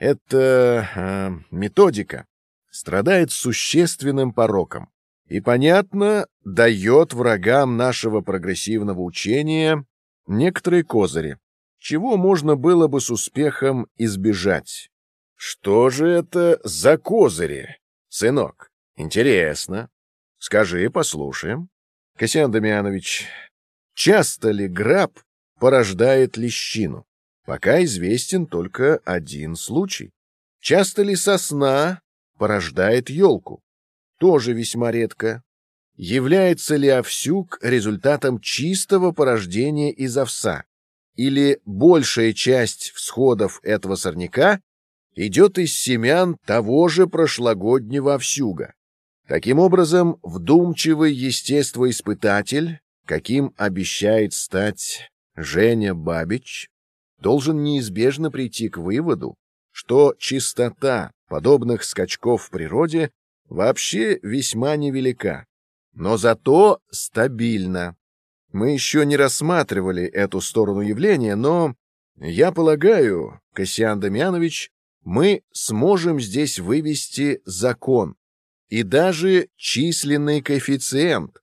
эта э, методика страдает существенным пороком и, понятно, дает врагам нашего прогрессивного учения некоторые козыри, чего можно было бы с успехом избежать. Что же это за козыри, сынок? Интересно. Скажи, послушаем. Касьян Дамьянович, часто ли граб порождает лещину? Пока известен только один случай. Часто ли сосна порождает елку? Тоже весьма редко. Является ли овсюк результатом чистого порождения из овса? Или большая часть всходов этого сорняка идет из семян того же прошлогоднего овсюга? Таким образом, вдумчивый естествоиспытатель, каким обещает стать Женя Бабич, должен неизбежно прийти к выводу, что чистота подобных скачков в природе вообще весьма невелика, но зато стабильна. Мы еще не рассматривали эту сторону явления, но, я полагаю, Кассиан Дамьянович, мы сможем здесь вывести закон и даже численный коэффициент,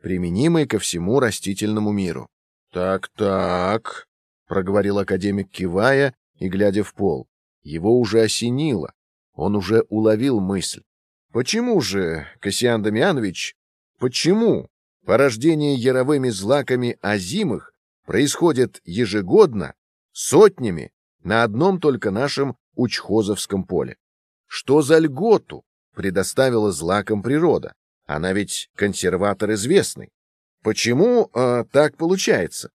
применимый ко всему растительному миру. Так-так, проговорил академик, кивая и глядя в пол. Его уже осенило. Он уже уловил мысль. Почему же, Кассиан Дамьянович, почему порождение яровыми злаками озимых происходит ежегодно сотнями на одном только нашем Учхозовском поле? Что за льготу предоставила злакам природа? Она ведь консерватор известный. Почему э, так получается?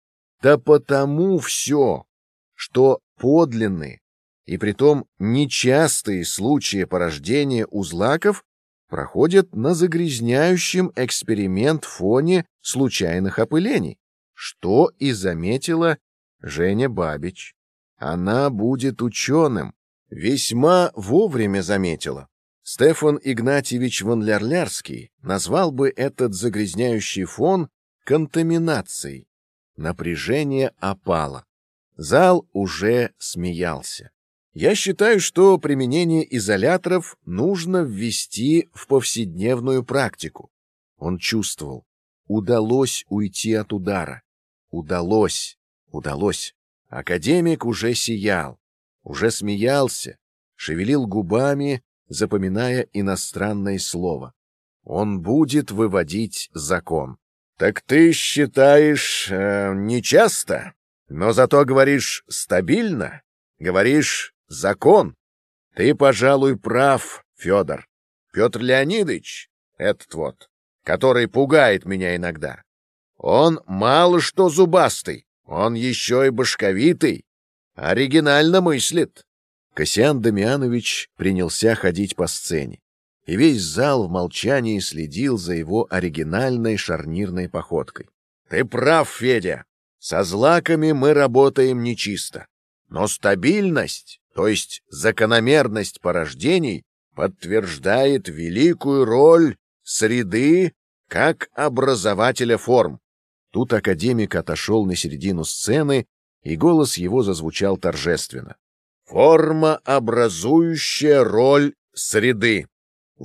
Да потому все, что подлинные и притом нечастые случаи порождения у злаков проходят на загрязняющем эксперимент фоне случайных опылений, что и заметила Женя Бабич. Она будет ученым, весьма вовремя заметила. Стефан Игнатьевич ван Лярлярский назвал бы этот загрязняющий фон контаминацией. Напряжение опало. Зал уже смеялся. Я считаю, что применение изоляторов нужно ввести в повседневную практику. Он чувствовал. Удалось уйти от удара. Удалось. Удалось. Академик уже сиял. Уже смеялся. Шевелил губами, запоминая иностранное слово. Он будет выводить закон. Так ты считаешь э, нечасто, но зато говоришь стабильно, говоришь закон. Ты, пожалуй, прав, Федор. Петр Леонидович, этот вот, который пугает меня иногда. Он мало что зубастый, он еще и башковитый, оригинально мыслит. Касьян Дамианович принялся ходить по сцене и весь зал в молчании следил за его оригинальной шарнирной походкой. Ты прав, Федя. Со злаками мы работаем нечисто. Но стабильность, то есть закономерность порождений, подтверждает великую роль среды как образователя форм. Тут академик отошел на середину сцены, и голос его зазвучал торжественно. Форма, образующая роль среды.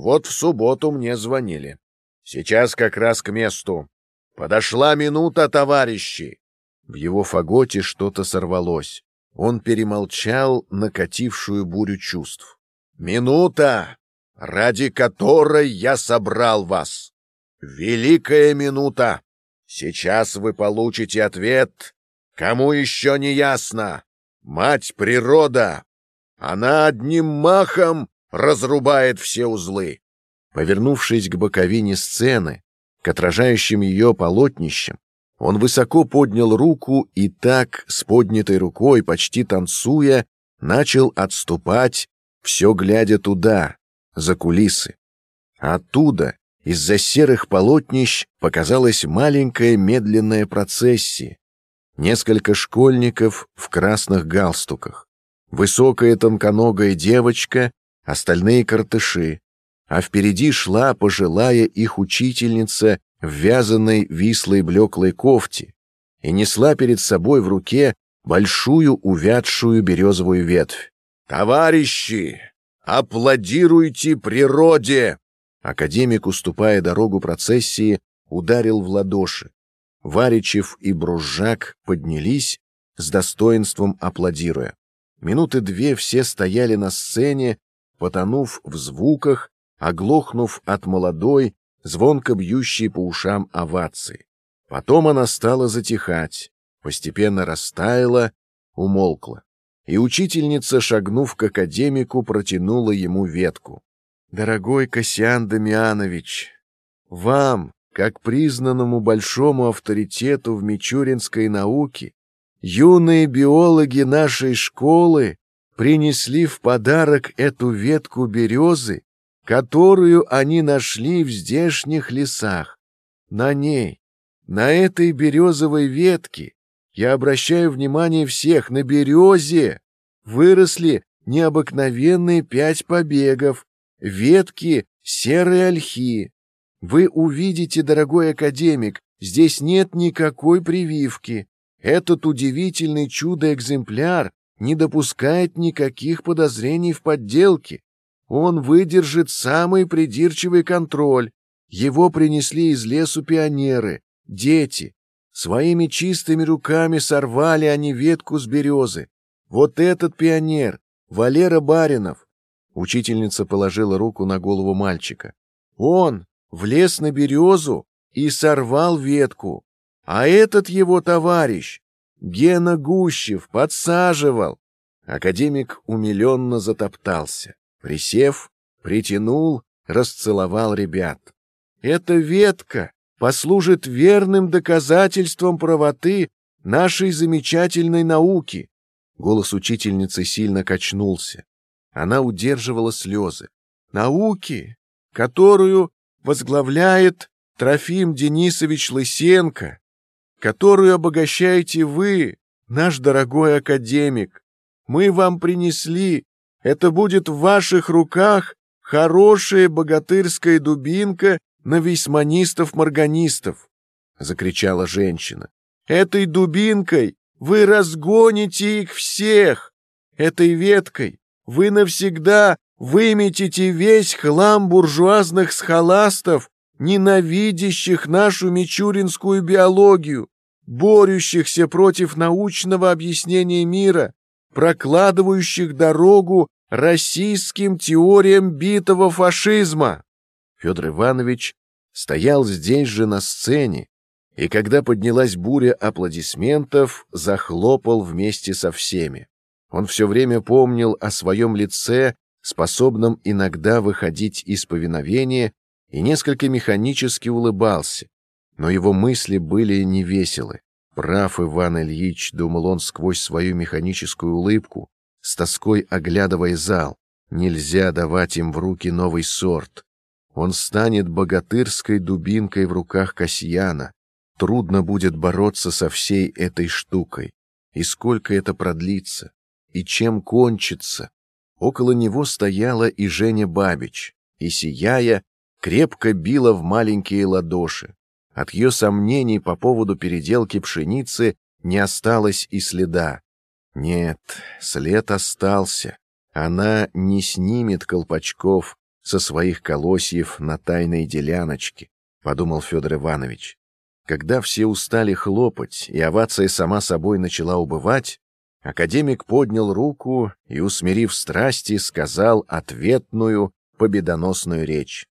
Вот в субботу мне звонили. Сейчас как раз к месту. Подошла минута, товарищи. В его фаготе что-то сорвалось. Он перемолчал накатившую бурю чувств. Минута, ради которой я собрал вас. Великая минута. Сейчас вы получите ответ, кому еще не ясно. Мать природа, она одним махом разрубает все узлы. Повернувшись к боковине сцены, к отражающим ее полотнищам, он высоко поднял руку и так, с поднятой рукой, почти танцуя, начал отступать, все глядя туда, за кулисы. Оттуда, из-за серых полотнищ, показалась маленькая медленная процессия. Несколько школьников в красных галстуках. Высокая тонконогая девочка остальные картыши, а впереди шла пожилая их учительница в вязаной вислой блеклой кофте и несла перед собой в руке большую увядшую березовую ветвь. Товарищи, аплодируйте природе! Академик, уступая дорогу процессии, ударил в ладоши. Варичев и Бружак поднялись, с достоинством аплодируя. Минуты две все стояли на сцене, потонув в звуках, оглохнув от молодой, звонко бьющей по ушам овации. Потом она стала затихать, постепенно растаяла, умолкла. И учительница, шагнув к академику, протянула ему ветку. «Дорогой Касьян Дамианович, вам, как признанному большому авторитету в мичуринской науке, юные биологи нашей школы принесли в подарок эту ветку березы, которую они нашли в здешних лесах. На ней, на этой березовой ветке, я обращаю внимание всех, на березе выросли необыкновенные пять побегов, ветки серой ольхи. Вы увидите, дорогой академик, здесь нет никакой прививки. Этот удивительный чудо-экземпляр не допускает никаких подозрений в подделке. Он выдержит самый придирчивый контроль. Его принесли из лесу пионеры, дети. Своими чистыми руками сорвали они ветку с березы. Вот этот пионер, Валера Баринов. Учительница положила руку на голову мальчика. Он влез на березу и сорвал ветку. А этот его товарищ, Гена Гущев, подсаживал. Академик умиленно затоптался. Присев, притянул, расцеловал ребят. Эта ветка послужит верным доказательством правоты нашей замечательной науки. Голос учительницы сильно качнулся. Она удерживала слезы. Науки, которую возглавляет Трофим Денисович Лысенко, которую обогащаете вы, наш дорогой академик. Мы вам принесли, это будет в ваших руках хорошая богатырская дубинка на весьманистов-морганистов, — закричала женщина. Этой дубинкой вы разгоните их всех. Этой веткой вы навсегда выметите весь хлам буржуазных схоластов ненавидящих нашу мичуринскую биологию, борющихся против научного объяснения мира, прокладывающих дорогу российским теориям битого фашизма. Федор Иванович стоял здесь же на сцене, и когда поднялась буря аплодисментов, захлопал вместе со всеми. Он все время помнил о своем лице, способном иногда выходить из повиновения и несколько механически улыбался, но его мысли были невеселы. Прав Иван Ильич, думал он сквозь свою механическую улыбку, с тоской оглядывая зал. Нельзя давать им в руки новый сорт. Он станет богатырской дубинкой в руках Касьяна. Трудно будет бороться со всей этой штукой. И сколько это продлится? И чем кончится? Около него стояла и Женя Бабич, и, сияя, крепко била в маленькие ладоши. От ее сомнений по поводу переделки пшеницы не осталось и следа. Нет, след остался. Она не снимет колпачков со своих колосьев на тайной деляночке, подумал Федор Иванович. Когда все устали хлопать, и овация сама собой начала убывать, академик поднял руку и, усмирив страсти, сказал ответную победоносную речь.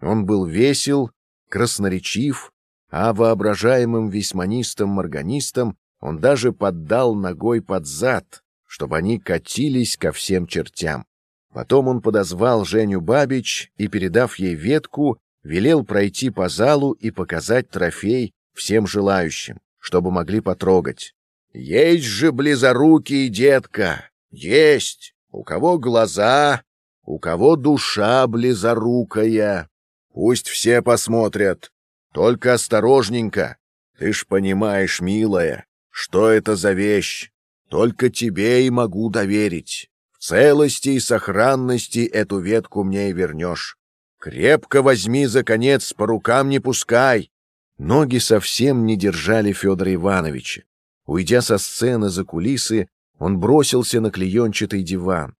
Он был весел, красноречив, а воображаемым весьманистам-морганистам он даже поддал ногой под зад, чтобы они катились ко всем чертям. Потом он подозвал Женю Бабич и, передав ей ветку, велел пройти по залу и показать трофей всем желающим, чтобы могли потрогать. «Есть же близорукий, детка! Есть! У кого глаза, у кого душа близорукая!» Пусть все посмотрят. Только осторожненько. Ты ж понимаешь, милая, что это за вещь. Только тебе и могу доверить. В целости и сохранности эту ветку мне и вернешь. Крепко возьми за конец, по рукам не пускай. Ноги совсем не держали Федора Ивановича. Уйдя со сцены за кулисы, он бросился на клеенчатый диван.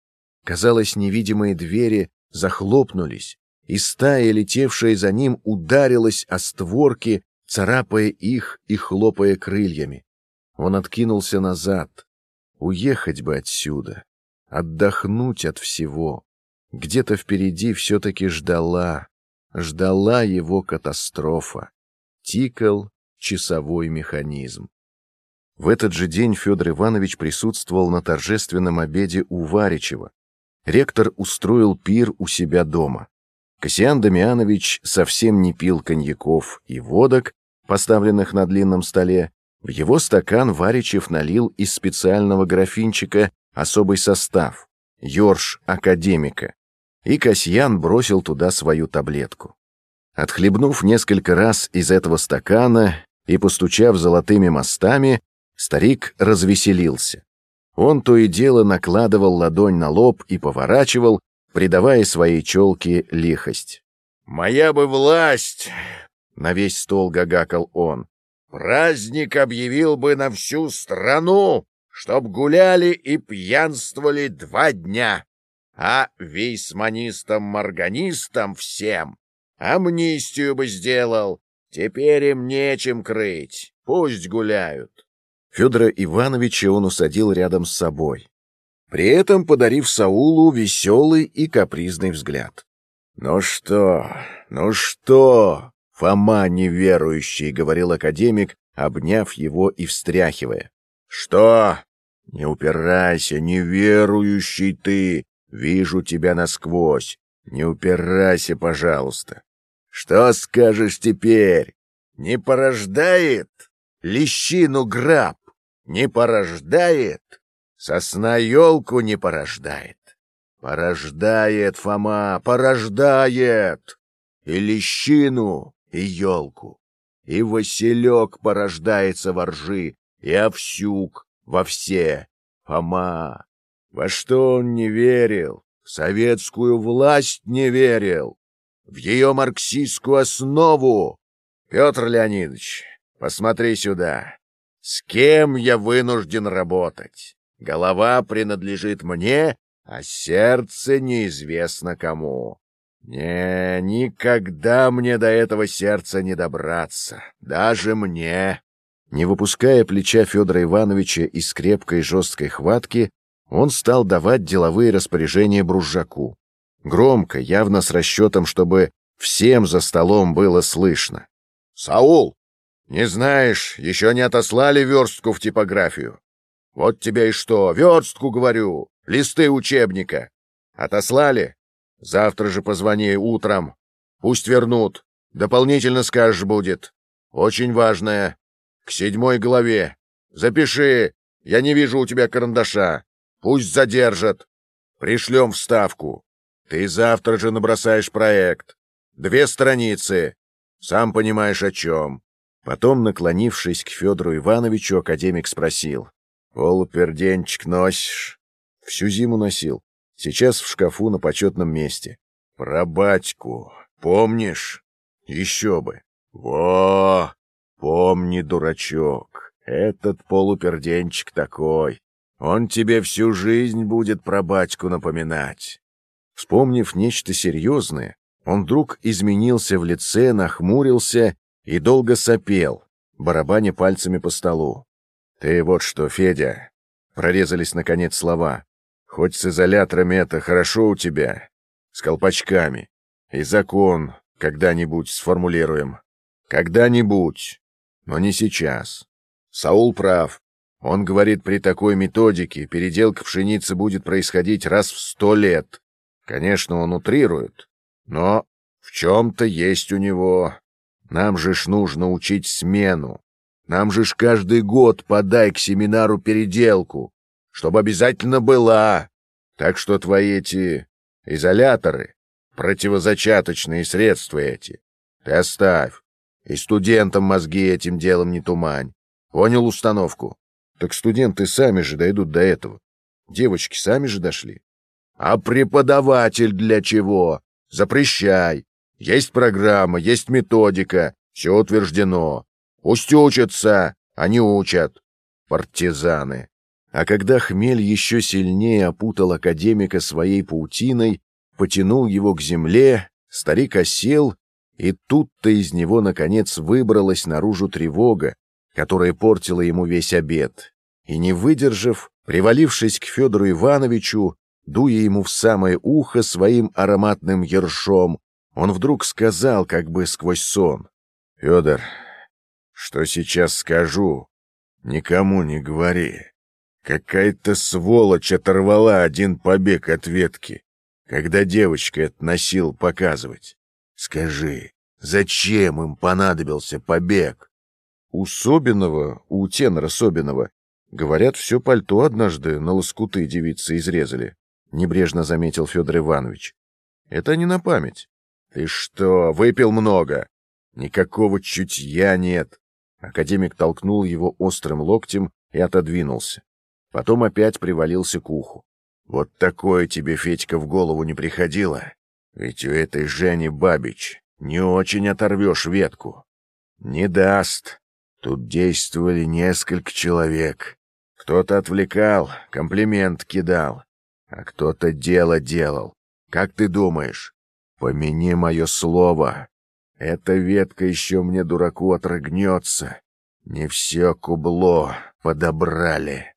Казалось, невидимые двери захлопнулись, и стая, летевшая за ним, ударилась о створки, царапая их и хлопая крыльями. Он откинулся назад. Уехать бы отсюда, отдохнуть от всего. Где-то впереди все-таки ждала, ждала его катастрофа. Тикал часовой механизм. В этот же день Федор Иванович присутствовал на торжественном обеде у Варичева. Ректор устроил пир у себя дома. Кассиан Дамианович совсем не пил коньяков и водок, поставленных на длинном столе. В его стакан Варичев налил из специального графинчика особый состав — Йорш Академика. И Касьян бросил туда свою таблетку. Отхлебнув несколько раз из этого стакана и постучав золотыми мостами, старик развеселился. Он то и дело накладывал ладонь на лоб и поворачивал, придавая своей челке лихость. «Моя бы власть!» — на весь стол гагакал он. «Праздник объявил бы на всю страну, чтоб гуляли и пьянствовали два дня, а вейсманистам-морганистам всем амнистию бы сделал. Теперь им нечем крыть, пусть гуляют». Федора Ивановича он усадил рядом с собой при этом подарив Саулу веселый и капризный взгляд. «Ну что, ну что, Фома неверующий», — говорил академик, обняв его и встряхивая. «Что? Не упирайся, неверующий ты, вижу тебя насквозь. Не упирайся, пожалуйста. Что скажешь теперь? Не порождает лещину граб? Не порождает?» Сосна елку не порождает. Порождает, Фома, порождает. И лещину, и елку. И василек порождается во ржи, и овсюк во все. Фома, во что он не верил? В советскую власть не верил. В ее марксистскую основу. Петр Леонидович, посмотри сюда. С кем я вынужден работать? Голова принадлежит мне, а сердце неизвестно кому. Не, никогда мне до этого сердца не добраться, даже мне. Не выпуская плеча Федора Ивановича из крепкой жесткой хватки, он стал давать деловые распоряжения Бружаку. Громко, явно с расчетом, чтобы всем за столом было слышно. «Саул, не знаешь, еще не отослали верстку в типографию. Вот тебе и что, верстку, говорю, листы учебника. Отослали? Завтра же позвони утром. Пусть вернут. Дополнительно скажешь будет. Очень важное. К седьмой главе. Запиши. Я не вижу у тебя карандаша. Пусть задержат. Пришлем вставку. Ты завтра же набросаешь проект. Две страницы. Сам понимаешь, о чем. Потом, наклонившись к Федору Ивановичу, академик спросил. Полуперденчик носишь? Всю зиму носил. Сейчас в шкафу на почетном месте. Про батьку. Помнишь? Еще бы. Во! Помни, дурачок. Этот полуперденчик такой. Он тебе всю жизнь будет про батьку напоминать. Вспомнив нечто серьезное, он вдруг изменился в лице, нахмурился и долго сопел, барабаня пальцами по столу. «Ты вот что, Федя!» Прорезались, наконец, слова. «Хоть с изоляторами это хорошо у тебя, с колпачками. И закон когда-нибудь сформулируем. Когда-нибудь, но не сейчас. Саул прав. Он говорит, при такой методике переделка пшеницы будет происходить раз в сто лет. Конечно, он утрирует, но в чем-то есть у него. Нам же ж нужно учить смену, нам же ж каждый год подай к семинару переделку, чтобы обязательно была. Так что твои эти изоляторы, противозачаточные средства эти, ты оставь. И студентам мозги этим делом не тумань. Понял установку? Так студенты сами же дойдут до этого. Девочки сами же дошли. А преподаватель для чего? Запрещай. Есть программа, есть методика, все утверждено. Пусть учатся, они учат. Партизаны. А когда хмель еще сильнее опутал академика своей паутиной, потянул его к земле, старик осел, и тут-то из него, наконец, выбралась наружу тревога, которая портила ему весь обед. И, не выдержав, привалившись к Федору Ивановичу, дуя ему в самое ухо своим ароматным ершом, он вдруг сказал, как бы сквозь сон, «Федор, что сейчас скажу, никому не говори. Какая-то сволочь оторвала один побег от ветки, когда девочка это носил показывать. Скажи, зачем им понадобился побег? У Собинова, у тенора Собинова, говорят, все пальто однажды на лоскуты девицы изрезали, небрежно заметил Федор Иванович. Это не на память. Ты что, выпил много? Никакого чутья нет. Академик толкнул его острым локтем и отодвинулся. Потом опять привалился к уху. «Вот такое тебе, Федька, в голову не приходило? Ведь у этой Жени Бабич не очень оторвешь ветку. Не даст. Тут действовали несколько человек. Кто-то отвлекал, комплимент кидал, а кто-то дело делал. Как ты думаешь? Помяни мое слово. Эта ветка еще мне, дураку, отрыгнется. Не все кубло подобрали.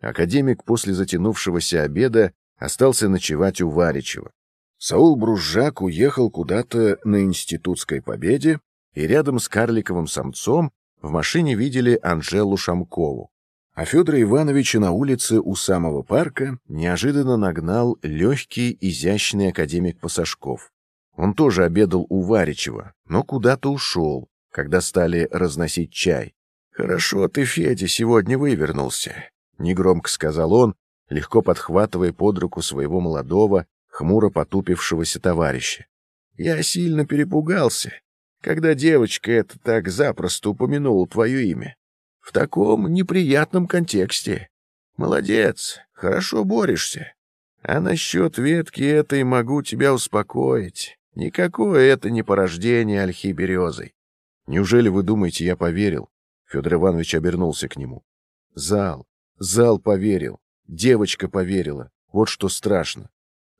Академик после затянувшегося обеда остался ночевать у Варичева. Саул Бружак уехал куда-то на Институтской победе, и рядом с карликовым самцом в машине видели Анжелу Шамкову. А Федора Ивановича на улице у самого парка неожиданно нагнал легкий, изящный академик Пасашков. Он тоже обедал у Варичева, но куда-то ушел, когда стали разносить чай. «Хорошо ты, Федя, сегодня вывернулся. — негромко сказал он, легко подхватывая под руку своего молодого, хмуро потупившегося товарища. «Я сильно перепугался, когда девочка эта так запросто упомянула твое имя. В таком неприятном контексте. Молодец, хорошо борешься. А насчет ветки этой могу тебя успокоить. Никакое это не порождение ольхи березой. Неужели вы думаете, я поверил? Федор Иванович обернулся к нему. Зал, Зал поверил, девочка поверила. Вот что страшно.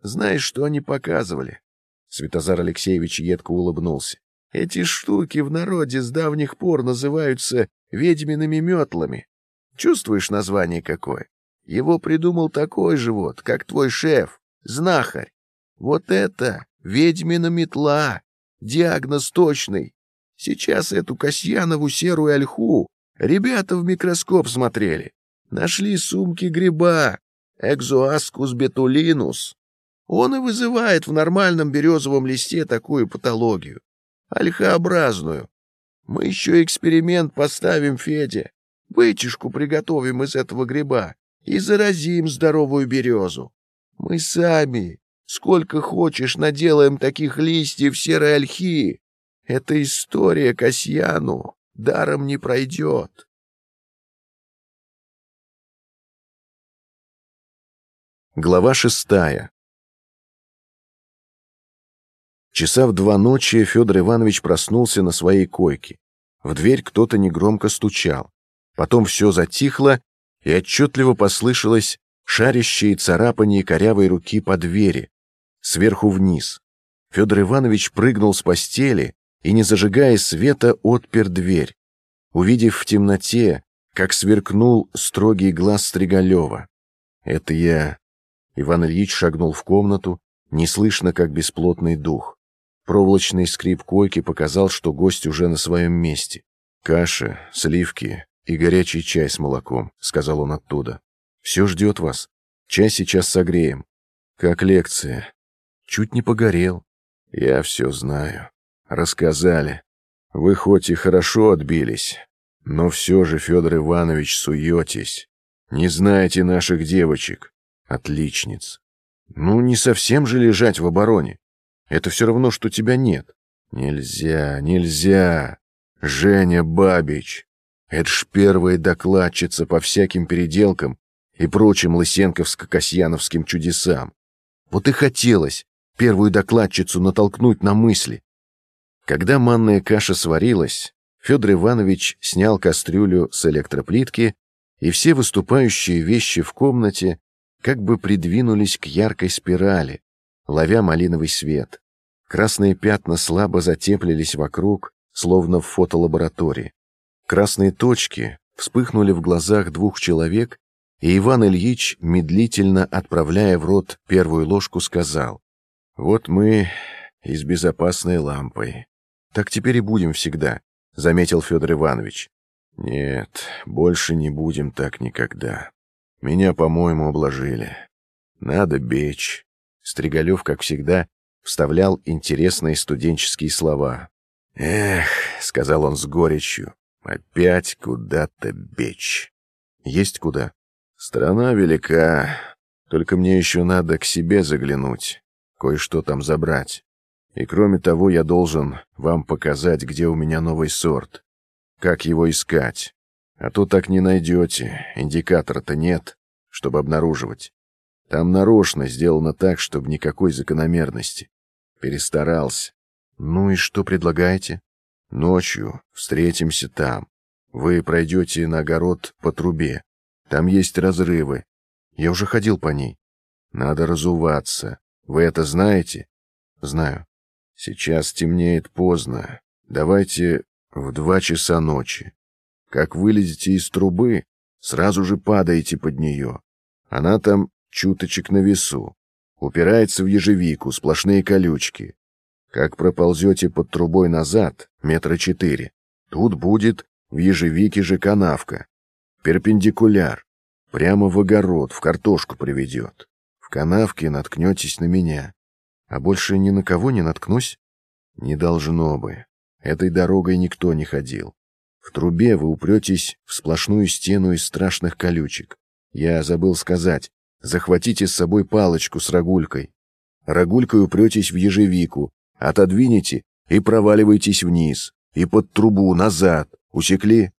Знаешь, что они показывали? Святозар Алексеевич едко улыбнулся. Эти штуки в народе с давних пор называются ведьмиными метлами. Чувствуешь название какое? Его придумал такой же вот, как твой шеф, знахарь. Вот это ведьмина метла, диагноз точный. Сейчас эту Касьянову серую ольху ребята в микроскоп смотрели. Нашли сумки гриба, экзоаскус бетулинус. Он и вызывает в нормальном березовом листе такую патологию. Ольхообразную. Мы еще эксперимент поставим, Федя. Вытяжку приготовим из этого гриба и заразим здоровую березу. Мы сами, сколько хочешь, наделаем таких листьев серой ольхи. Эта история Касьяну даром не пройдет. Глава шестая. Часа в два ночи Федор Иванович проснулся на своей койке. В дверь кто-то негромко стучал. Потом все затихло, и отчетливо послышалось шарящее царапание корявой руки по двери, сверху вниз. Федор Иванович прыгнул с постели и, не зажигая света, отпер дверь, увидев в темноте, как сверкнул строгий глаз Стригалева. «Это я Иван Ильич шагнул в комнату, неслышно, как бесплотный дух. Проволочный скрип койки показал, что гость уже на своем месте. «Каша, сливки и горячий чай с молоком», — сказал он оттуда. «Все ждет вас. Чай сейчас согреем. Как лекция. Чуть не погорел. Я все знаю. Рассказали. Вы хоть и хорошо отбились, но все же, Федор Иванович, суетесь. Не знаете наших девочек. Отличниц. Ну, не совсем же лежать в обороне. Это все равно, что тебя нет. Нельзя, нельзя. Женя Бабич. Это ж первая докладчица по всяким переделкам и прочим лысенковско-касьяновским чудесам. Вот и хотелось первую докладчицу натолкнуть на мысли. Когда манная каша сварилась, Федор Иванович снял кастрюлю с электроплитки и все выступающие вещи в комнате как бы придвинулись к яркой спирали, ловя малиновый свет. Красные пятна слабо затеплились вокруг, словно в фотолаборатории. Красные точки вспыхнули в глазах двух человек, и Иван Ильич, медлительно отправляя в рот первую ложку, сказал, «Вот мы и с безопасной лампой. Так теперь и будем всегда», — заметил Федор Иванович. «Нет, больше не будем так никогда. Меня, по-моему, обложили. Надо бечь». Стригалев, как всегда, вставлял интересные студенческие слова. «Эх», — сказал он с горечью, — «опять куда-то бечь». «Есть куда?» «Страна велика, только мне еще надо к себе заглянуть, кое-что там забрать. И кроме того, я должен вам показать, где у меня новый сорт, как его искать. А то так не найдете, индикатора-то нет, чтобы обнаруживать. Там нарочно сделано так, чтобы никакой закономерности. Перестарался. Ну и что предлагаете? Ночью встретимся там. Вы пройдете на огород по трубе. Там есть разрывы. Я уже ходил по ней. Надо разуваться. Вы это знаете? Знаю. Сейчас темнеет поздно. Давайте в два часа ночи. Как вылезете из трубы, сразу же падаете под нее. Она там чуточек на весу. Упирается в ежевику, сплошные колючки. Как проползете под трубой назад, метра четыре, тут будет в ежевике же канавка. Перпендикуляр. Прямо в огород, в картошку приведет. В канавке наткнетесь на меня. А больше ни на кого не наткнусь? Не должно бы. Этой дорогой никто не ходил. В трубе вы упретесь в сплошную стену из страшных колючек. Я забыл сказать, захватите с собой палочку с рогулькой. Рогулькой упретесь в ежевику, отодвинете и проваливаетесь вниз, и под трубу, назад. Усекли?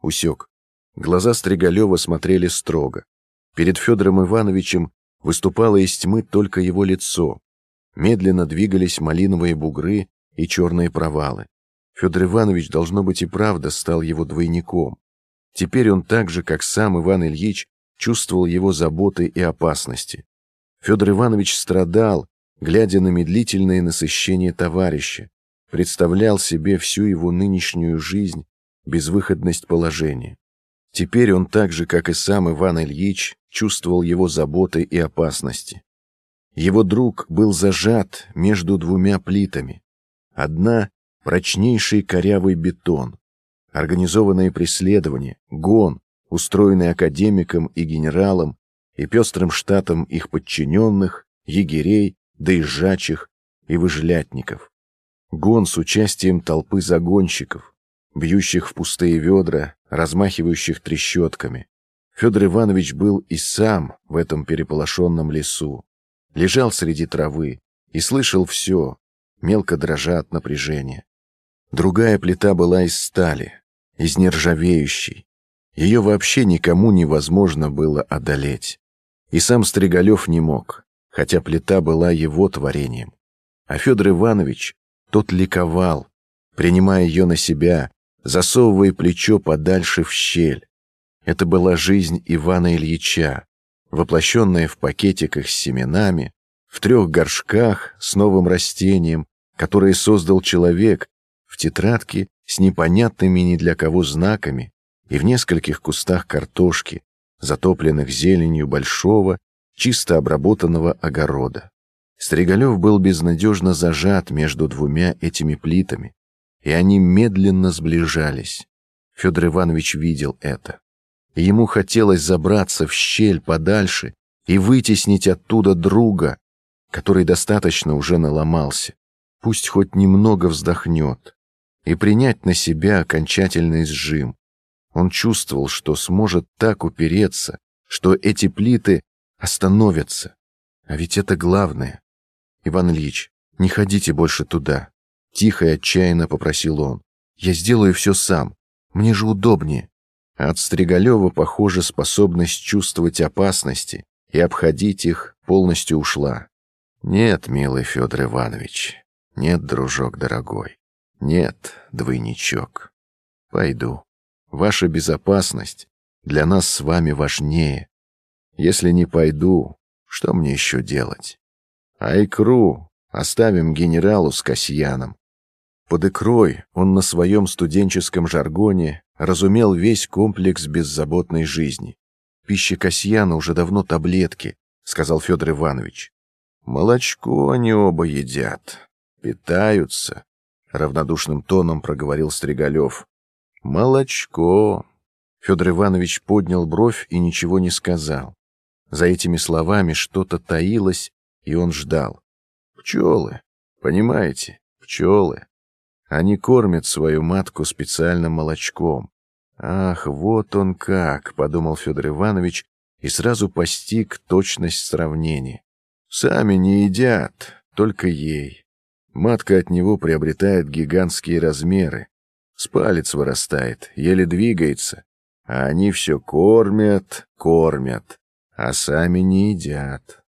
Усек. Глаза Стригалева смотрели строго. Перед Федором Ивановичем выступало из тьмы только его лицо. Медленно двигались малиновые бугры и черные провалы. Федор Иванович, должно быть, и правда стал его двойником. Теперь он так же, как сам Иван Ильич, чувствовал его заботы и опасности. Федор Иванович страдал, глядя на медлительное насыщение товарища, представлял себе всю его нынешнюю жизнь, безвыходность положения. Теперь он так же, как и сам Иван Ильич, чувствовал его заботы и опасности. Его друг был зажат между двумя плитами. Одна — прочнейший корявый бетон, организованное преследование, гон, устроенный академиком и генералом и пестрым штатом их подчиненных, егерей, доезжачих и выжлятников. Гон с участием толпы загонщиков, бьющих в пустые ведра, размахивающих трещотками. Федор Иванович был и сам в этом переполошенном лесу. Лежал среди травы и слышал все, мелко дрожа от напряжения. Другая плита была из стали, из нержавеющей. Ее вообще никому невозможно было одолеть. И сам Стригалев не мог, хотя плита была его творением. А Федор Иванович, тот ликовал, принимая ее на себя, засовывая плечо подальше в щель. Это была жизнь Ивана Ильича, воплощенная в пакетиках с семенами, в трех горшках с новым растением, которое создал человек, в тетрадке с непонятными ни для кого знаками и в нескольких кустах картошки, затопленных зеленью большого, чисто обработанного огорода. Стригалев был безнадежно зажат между двумя этими плитами, и они медленно сближались. Федор Иванович видел это. ему хотелось забраться в щель подальше и вытеснить оттуда друга, который достаточно уже наломался. Пусть хоть немного вздохнет и принять на себя окончательный сжим. Он чувствовал, что сможет так упереться, что эти плиты остановятся. А ведь это главное. Иван Ильич, не ходите больше туда. Тихо и отчаянно попросил он. «Я сделаю все сам. Мне же удобнее». От Стригалева, похоже, способность чувствовать опасности и обходить их полностью ушла. «Нет, милый Федор Иванович, нет, дружок дорогой, нет, двойничок. Пойду. Ваша безопасность для нас с вами важнее. Если не пойду, что мне еще делать? А икру оставим генералу с Касьяном. Под икрой он на своем студенческом жаргоне разумел весь комплекс беззаботной жизни. Пища Касьяна уже давно таблетки, сказал Федор Иванович. Молочко они оба едят, питаются, равнодушным тоном проговорил Стригалев. Молочко. Федор Иванович поднял бровь и ничего не сказал. За этими словами что-то таилось, и он ждал. Пчелы, понимаете, пчелы. Они кормят свою матку специальным молочком. Ах, вот он как, подумал Федор Иванович и сразу постиг точность сравнения. Сами не едят, только ей. Матка от него приобретает гигантские размеры. С палец вырастает, еле двигается. А они все кормят, кормят, а сами не едят.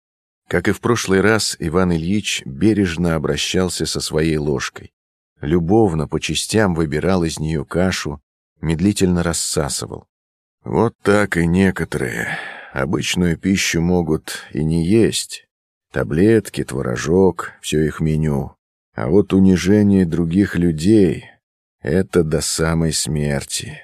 Как и в прошлый раз, Иван Ильич бережно обращался со своей ложкой. Любовно по частям выбирал из нее кашу, медлительно рассасывал. Вот так и некоторые обычную пищу могут и не есть, Таблетки, творожок, все их меню. А вот унижение других людей — это до самой смерти.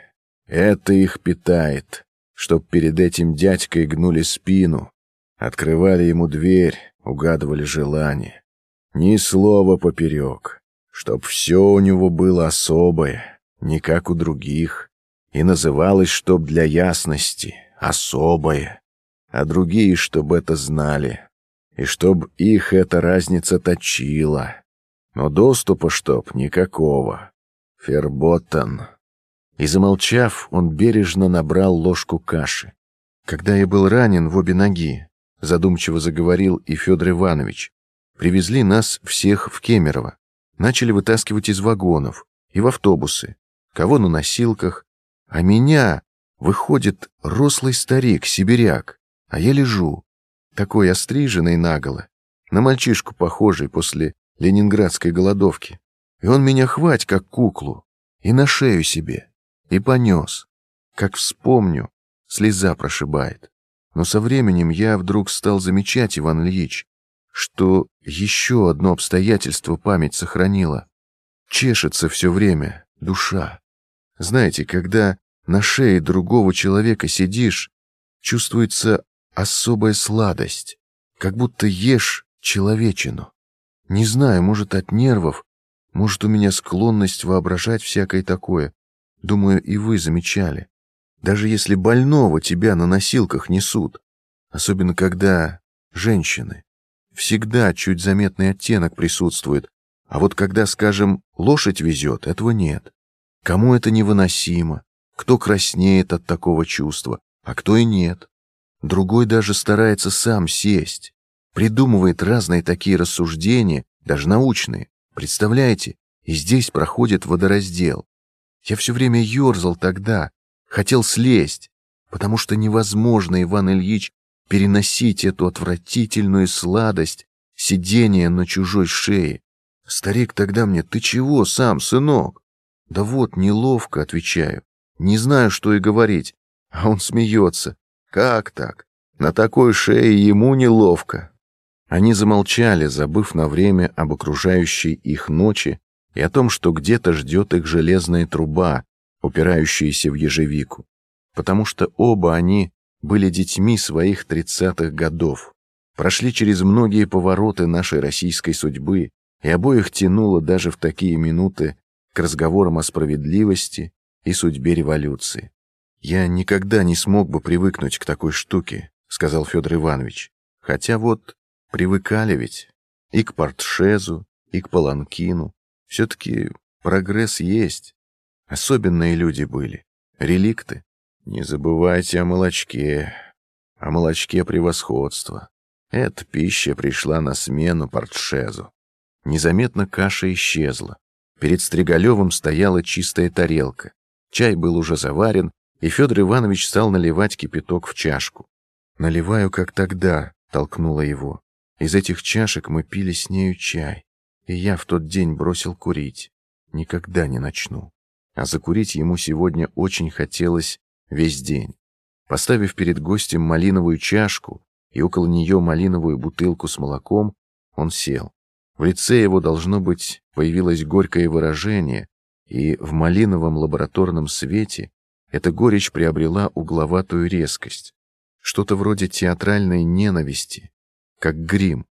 Это их питает, чтоб перед этим дядькой гнули спину, открывали ему дверь, угадывали желание. Ни слова поперек, чтоб все у него было особое, не как у других, и называлось, чтоб для ясности, особое, а другие, чтоб это знали, и чтоб их эта разница точила. Но доступа чтоб никакого. Ферботтон. И замолчав, он бережно набрал ложку каши. Когда я был ранен в обе ноги, задумчиво заговорил и Федор Иванович, привезли нас всех в Кемерово, начали вытаскивать из вагонов и в автобусы, кого на носилках, а меня выходит рослый старик, сибиряк, а я лежу, такой остриженный наголо, на мальчишку похожий после ленинградской голодовки. И он меня хвать, как куклу, и на шею себе, и понес. Как вспомню, слеза прошибает. Но со временем я вдруг стал замечать, Иван Ильич, что еще одно обстоятельство память сохранила. Чешется все время душа. Знаете, когда на шее другого человека сидишь, чувствуется особая сладость, как будто ешь человечину. Не знаю, может, от нервов, может, у меня склонность воображать всякое такое. Думаю, и вы замечали. Даже если больного тебя на носилках несут, особенно когда женщины, всегда чуть заметный оттенок присутствует, а вот когда, скажем, лошадь везет, этого нет. Кому это невыносимо, кто краснеет от такого чувства, а кто и нет. Другой даже старается сам сесть, придумывает разные такие рассуждения, даже научные. Представляете? И здесь проходит водораздел. Я все время ерзал тогда, хотел слезть, потому что невозможно, Иван Ильич, переносить эту отвратительную сладость сидения на чужой шее. Старик тогда мне, ты чего сам, сынок? Да вот, неловко, отвечаю. Не знаю, что и говорить. А он смеется. Как так? На такой шее ему неловко. Они замолчали, забыв на время об окружающей их ночи и о том, что где-то ждет их железная труба, упирающаяся в ежевику, потому что оба они были детьми своих тридцатых годов, прошли через многие повороты нашей российской судьбы, и обоих тянуло даже в такие минуты к разговорам о справедливости и судьбе революции. Я никогда не смог бы привыкнуть к такой штуке, сказал Федор Иванович. Хотя вот привыкали ведь и к портшезу, и к паланкину. Все-таки прогресс есть. Особенные люди были, реликты. Не забывайте о молочке, о молочке превосходства. Эта пища пришла на смену портшезу. Незаметно каша исчезла. Перед Стригалевым стояла чистая тарелка. Чай был уже заварен, и Федор Иванович стал наливать кипяток в чашку. «Наливаю, как тогда», — толкнула его. «Из этих чашек мы пили с нею чай, и я в тот день бросил курить. Никогда не начну. А закурить ему сегодня очень хотелось весь день. Поставив перед гостем малиновую чашку и около нее малиновую бутылку с молоком, он сел. В лице его, должно быть, появилось горькое выражение, и в малиновом лабораторном свете эта горечь приобрела угловатую резкость, что-то вроде театральной ненависти, как грим,